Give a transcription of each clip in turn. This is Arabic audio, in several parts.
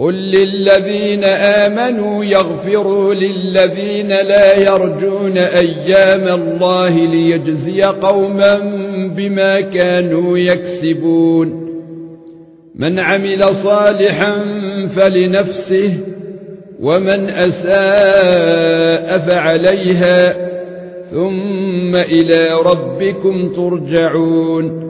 قل للذين امنوا يغفروا للذين لا يرجون أيام الله ليجزي قوما بما كانوا يكسبون من عمل صالحا فلنفسه ومن اساء فعليها ثم إلى ربكم ترجعون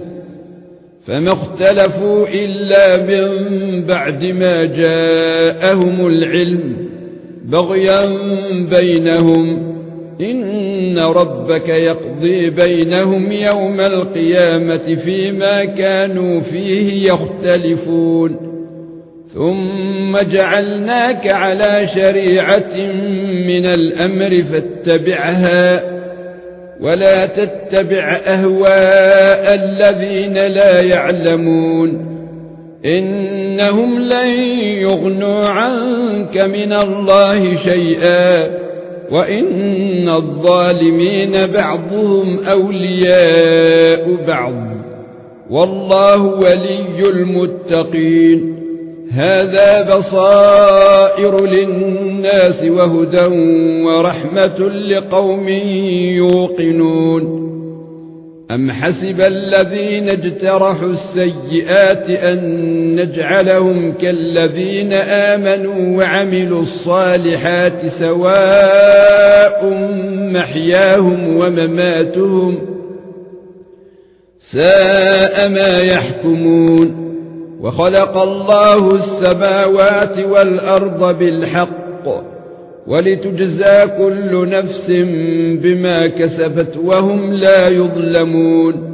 فما اختلفوا إلا من بعد ما جاءهم العلم بغيا بينهم. إن ربك يقضي بينهم يوم القيامة فيما كانوا فيه يختلفون. ثم جعلناك على شريعة من الأمر فاتبعها ولا تتبع أهواء الذين لا يعلمون إنهم لن يغنوا عنك من الله شيئا وإن الظالمين بعضهم أولياء بعض والله ولي المتقين هذا بصائر للناس وهدى ورحمة لقوم يوقنون. أم حسب الذين اجترحوا السيئات أن نجعلهم كالذين آمنوا وعملوا الصالحات سواء محياهم ومماتهم ساء ما يحكمون. وخلق الله السماوات والأرض بالحق ولتجزى كل نفس بما كسبت وهم لا يظلمون